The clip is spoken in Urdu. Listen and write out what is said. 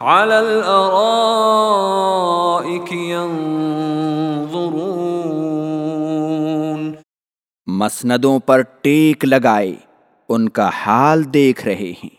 على الارائك ينظرون مسندوں پر ٹیک لگائے ان کا حال دیکھ رہے ہیں۔